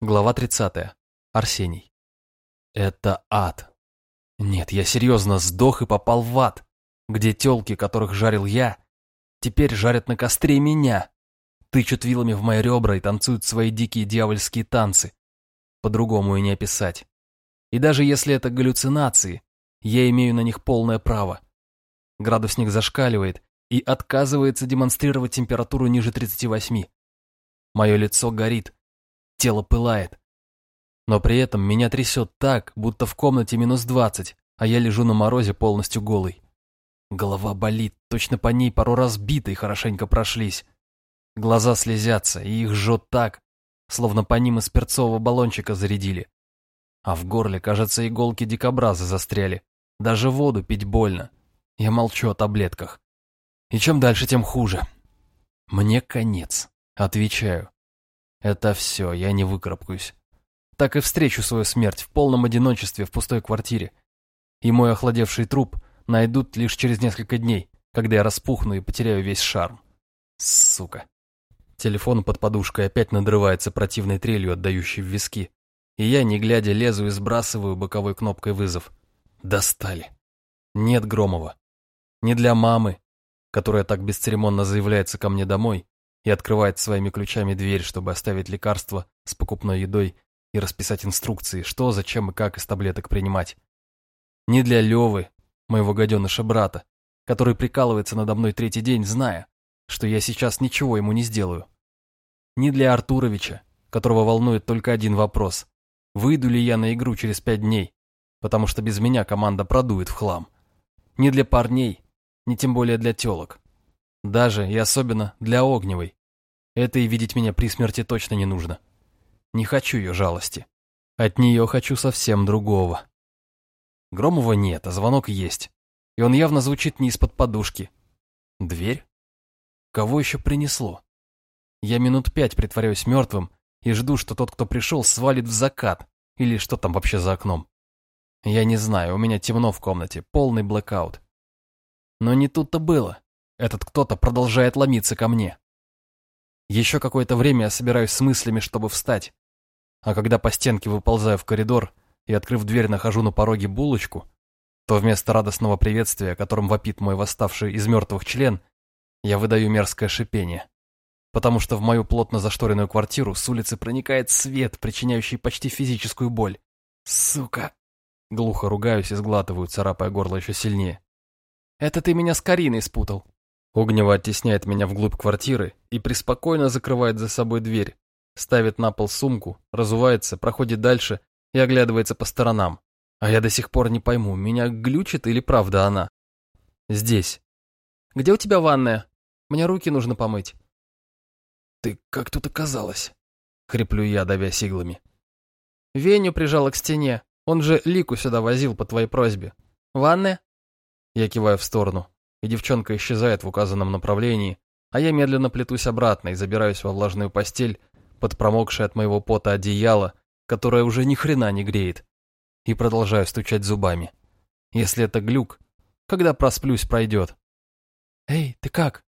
Глава 30. Арсений. Это ад. Нет, я серьезно сдох и попал в ад, где телки, которых жарил я, теперь жарят на костре меня, тычут вилами в мои ребра и танцуют свои дикие дьявольские танцы. По-другому и не описать. И даже если это галлюцинации, я имею на них полное право. Градусник зашкаливает и отказывается демонстрировать температуру ниже 38. Мое лицо горит, тело пылает. Но при этом меня трясет так, будто в комнате минус двадцать, а я лежу на морозе полностью голый. Голова болит, точно по ней пару раз битой хорошенько прошлись. Глаза слезятся, и их жжет так, словно по ним из перцового баллончика зарядили. А в горле, кажется, иголки дикобраза застряли. Даже воду пить больно. Я молчу о таблетках. И чем дальше, тем хуже. Мне конец. Отвечаю. Это все, я не выкарабкаюсь. Так и встречу свою смерть в полном одиночестве в пустой квартире. И мой охладевший труп найдут лишь через несколько дней, когда я распухну и потеряю весь шарм. Сука. Телефон под подушкой опять надрывается противной трелью, отдающей в виски. И я, не глядя, лезу и сбрасываю боковой кнопкой вызов. Достали. Нет Громова. Не для мамы, которая так бесцеремонно заявляется ко мне домой, и открывает своими ключами дверь, чтобы оставить лекарство с покупной едой и расписать инструкции, что, зачем и как из таблеток принимать. Не для Левы, моего гаденыша брата, который прикалывается надо мной третий день, зная, что я сейчас ничего ему не сделаю. Не для Артуровича, которого волнует только один вопрос. Выйду ли я на игру через пять дней, потому что без меня команда продует в хлам. Не для парней, не тем более для телок. Даже и особенно для Огневой, это и видеть меня при смерти точно не нужно. Не хочу ее жалости. От нее хочу совсем другого. Громова нет, а звонок есть. И он явно звучит не из-под подушки. Дверь? Кого еще принесло? Я минут пять притворяюсь мертвым и жду, что тот, кто пришел, свалит в закат. Или что там вообще за окном. Я не знаю, у меня темно в комнате, полный блэкаут. Но не тут-то было. Этот кто-то продолжает ломиться ко мне. Еще какое-то время я собираюсь с мыслями, чтобы встать. А когда по стенке выползаю в коридор и, открыв дверь, нахожу на пороге булочку, то вместо радостного приветствия, которым вопит мой восставший из мертвых член, я выдаю мерзкое шипение. Потому что в мою плотно зашторенную квартиру с улицы проникает свет, причиняющий почти физическую боль. Сука! Глухо ругаюсь и сглатываю, царапая горло еще сильнее. «Это ты меня с Кариной спутал», Огнева оттесняет меня вглубь квартиры и преспокойно закрывает за собой дверь, ставит на пол сумку, разувается, проходит дальше и оглядывается по сторонам. А я до сих пор не пойму, меня глючит или правда она? Здесь. Где у тебя ванная? Мне руки нужно помыть. Ты как тут оказалась? Хриплю я, давя сиглами. Веню прижала к стене. Он же Лику сюда возил по твоей просьбе. Ванная? Я киваю в сторону и девчонка исчезает в указанном направлении, а я медленно плетусь обратно и забираюсь во влажную постель под промокшее от моего пота одеяло, которое уже ни хрена не греет, и продолжаю стучать зубами. Если это глюк, когда просплюсь, пройдет. «Эй, ты как?»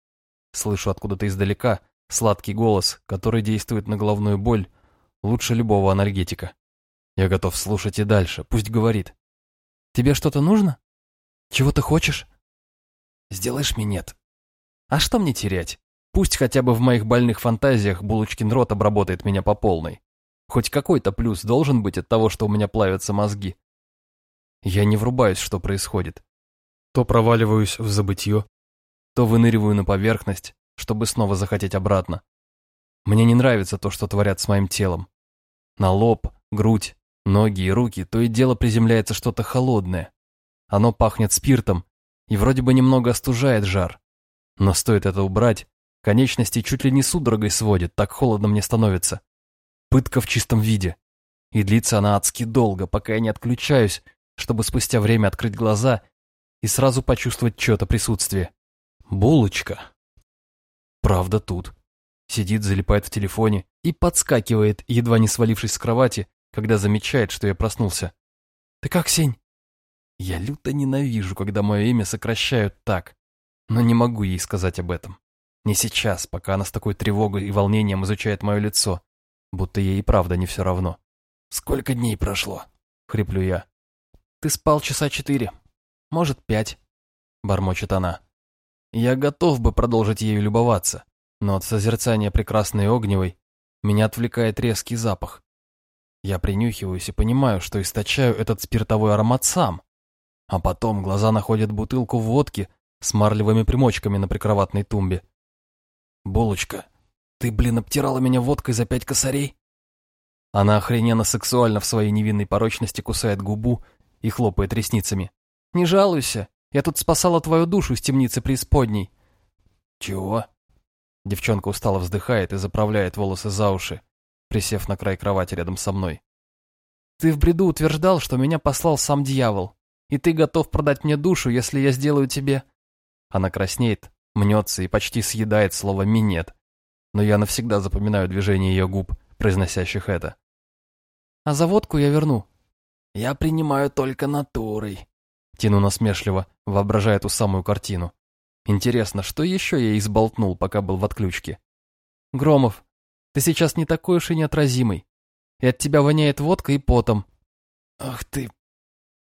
Слышу откуда-то издалека сладкий голос, который действует на головную боль лучше любого анальгетика. Я готов слушать и дальше, пусть говорит. «Тебе что-то нужно? Чего ты хочешь?» Сделаешь минет. А что мне терять? Пусть хотя бы в моих больных фантазиях Булочкин рот обработает меня по полной. Хоть какой-то плюс должен быть от того, что у меня плавятся мозги. Я не врубаюсь, что происходит. То проваливаюсь в забытье, то выныриваю на поверхность, чтобы снова захотеть обратно. Мне не нравится то, что творят с моим телом. На лоб, грудь, ноги и руки то и дело приземляется что-то холодное. Оно пахнет спиртом и вроде бы немного остужает жар. Но стоит это убрать, конечности чуть ли не судорогой сводит, так холодно мне становится. Пытка в чистом виде. И длится она адски долго, пока я не отключаюсь, чтобы спустя время открыть глаза и сразу почувствовать чье-то присутствие. Булочка. Правда тут. Сидит, залипает в телефоне и подскакивает, едва не свалившись с кровати, когда замечает, что я проснулся. «Ты как, Сень?» Я люто ненавижу, когда мое имя сокращают так, но не могу ей сказать об этом. Не сейчас, пока она с такой тревогой и волнением изучает мое лицо. будто ей и правда не все равно. «Сколько дней прошло?» — хриплю я. «Ты спал часа четыре. Может, пять», — бормочет она. Я готов бы продолжить ею любоваться, но от созерцания прекрасной огневой меня отвлекает резкий запах. Я принюхиваюсь и понимаю, что источаю этот спиртовой аромат сам. А потом глаза находят бутылку водки с марлевыми примочками на прикроватной тумбе. «Булочка, ты, блин, обтирала меня водкой за пять косарей?» Она охрененно сексуально в своей невинной порочности кусает губу и хлопает ресницами. «Не жалуйся, я тут спасала твою душу из темницы преисподней». «Чего?» Девчонка устало вздыхает и заправляет волосы за уши, присев на край кровати рядом со мной. «Ты в бреду утверждал, что меня послал сам дьявол, и ты готов продать мне душу, если я сделаю тебе...» Она краснеет, мнется и почти съедает слово «минет», но я навсегда запоминаю движение ее губ, произносящих это. «А за водку я верну». «Я принимаю только натурой», — тяну насмешливо, воображая ту самую картину. Интересно, что еще я изболтнул, пока был в отключке? Громов, ты сейчас не такой уж и неотразимый. И от тебя воняет водкой и потом. Ах ты...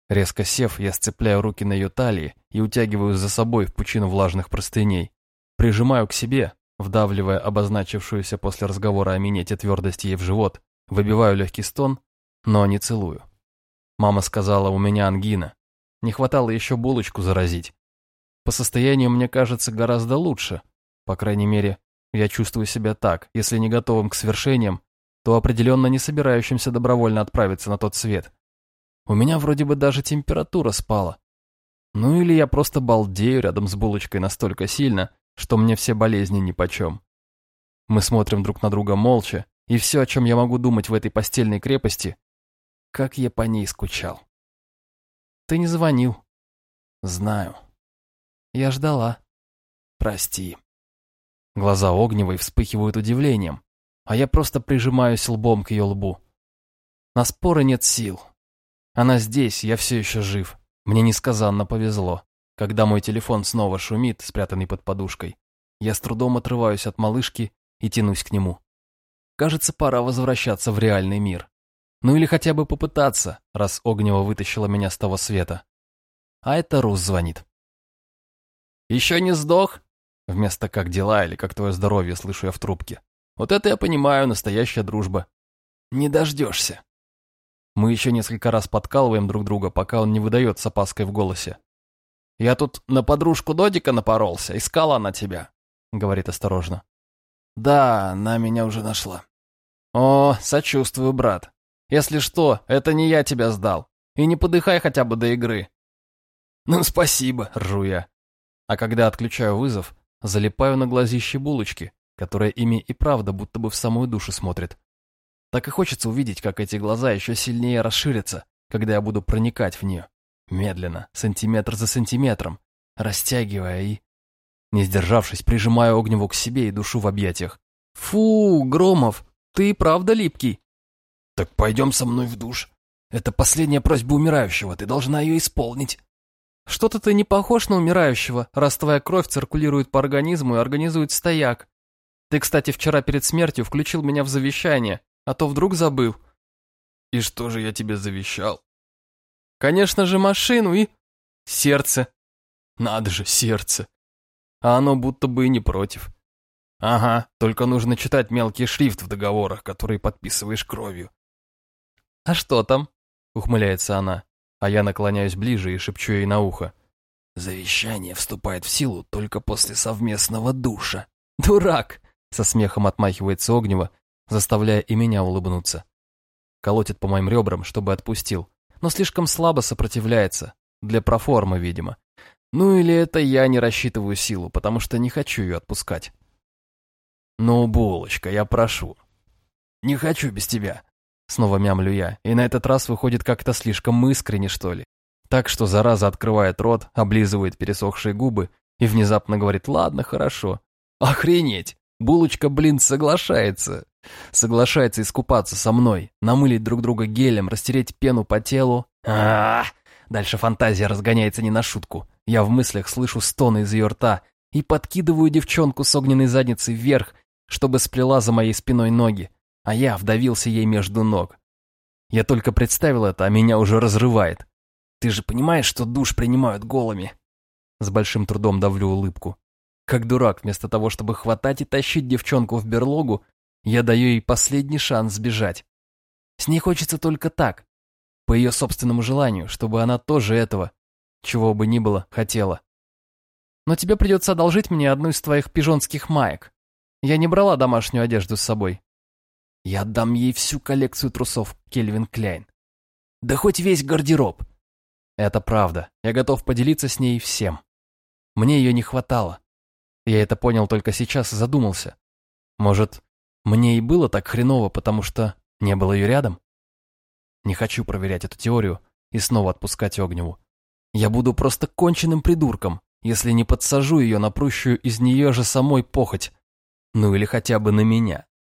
Резко сев, я сцепляю руки на ее талии и утягиваю за собой в пучину влажных простыней. Прижимаю к себе, вдавливая обозначившуюся после разговора о минете твердость ей в живот, выбиваю легкий стон, но не целую. Мама сказала, у меня ангина. Не хватало еще булочку заразить. По состоянию мне кажется гораздо лучше. По крайней мере, я чувствую себя так, если не готовым к свершениям, то определенно не собирающимся добровольно отправиться на тот свет. У меня вроде бы даже температура спала. Ну или я просто балдею рядом с булочкой настолько сильно, что мне все болезни нипочем. Мы смотрим друг на друга молча, и все, о чем я могу думать в этой постельной крепости, как я по ней скучал. Ты не звонил. Знаю. Я ждала. Прости. Глаза Огневой вспыхивают удивлением, а я просто прижимаюсь лбом к ее лбу. На споры нет сил. Она здесь, я все еще жив. Мне несказанно повезло. Когда мой телефон снова шумит, спрятанный под подушкой, я с трудом отрываюсь от малышки и тянусь к нему. Кажется, пора возвращаться в реальный мир. Ну или хотя бы попытаться, раз Огнева вытащила меня с того света. А это Рус звонит. «Еще не сдох?» Вместо «как дела» или «как твое здоровье» слышу я в трубке. Вот это я понимаю, настоящая дружба. Не дождешься. Мы еще несколько раз подкалываем друг друга, пока он не выдает с опаской в голосе. «Я тут на подружку Додика напоролся, искала она тебя», — говорит осторожно. «Да, она меня уже нашла». «О, сочувствую, брат. Если что, это не я тебя сдал. И не подыхай хотя бы до игры». «Ну, спасибо», — ржу я. А когда отключаю вызов, залипаю на глазище булочки, которая ими и правда будто бы в самую душу смотрит. Так и хочется увидеть, как эти глаза еще сильнее расширятся, когда я буду проникать в нее. Медленно, сантиметр за сантиметром, растягивая и... Не сдержавшись, прижимаю Огневу к себе и душу в объятиях. «Фу, Громов, ты правда липкий?» «Так пойдем со мной в душ. Это последняя просьба умирающего, ты должна ее исполнить». Что-то ты не похож на умирающего, раз твоя кровь циркулирует по организму и организует стояк. Ты, кстати, вчера перед смертью включил меня в завещание, а то вдруг забыл. И что же я тебе завещал? Конечно же, машину и... сердце. Надо же, сердце. А оно будто бы и не против. Ага, только нужно читать мелкий шрифт в договорах, которые подписываешь кровью. А что там? Ухмыляется она а я наклоняюсь ближе и шепчу ей на ухо. «Завещание вступает в силу только после совместного душа». «Дурак!» — со смехом отмахивается Огнева, заставляя и меня улыбнуться. Колотит по моим ребрам, чтобы отпустил, но слишком слабо сопротивляется, для проформы, видимо. Ну или это я не рассчитываю силу, потому что не хочу ее отпускать. «Ну, булочка, я прошу». «Не хочу без тебя», Снова мямлю я, и на этот раз выходит как-то слишком искренне, что ли. Так что зараза открывает рот, облизывает пересохшие губы и внезапно говорит «Ладно, хорошо». Охренеть! Булочка, блин, соглашается. Соглашается искупаться со мной, намылить друг друга гелем, растереть пену по телу. а, -а, -а! Дальше фантазия разгоняется не на шутку. Я в мыслях слышу стоны из ее рта и подкидываю девчонку с огненной задницей вверх, чтобы сплела за моей спиной ноги а я вдавился ей между ног. Я только представил это, а меня уже разрывает. Ты же понимаешь, что душ принимают голыми? С большим трудом давлю улыбку. Как дурак, вместо того, чтобы хватать и тащить девчонку в берлогу, я даю ей последний шанс сбежать. С ней хочется только так, по ее собственному желанию, чтобы она тоже этого, чего бы ни было, хотела. Но тебе придется одолжить мне одну из твоих пижонских маек. Я не брала домашнюю одежду с собой. Я отдам ей всю коллекцию трусов Кельвин Кляйн. Да хоть весь гардероб. Это правда, я готов поделиться с ней всем. Мне ее не хватало. Я это понял только сейчас и задумался. Может, мне и было так хреново, потому что не было ее рядом? Не хочу проверять эту теорию и снова отпускать Огневу. Я буду просто конченным придурком, если не подсажу ее на прущую из нее же самой похоть. Ну или хотя бы на меня.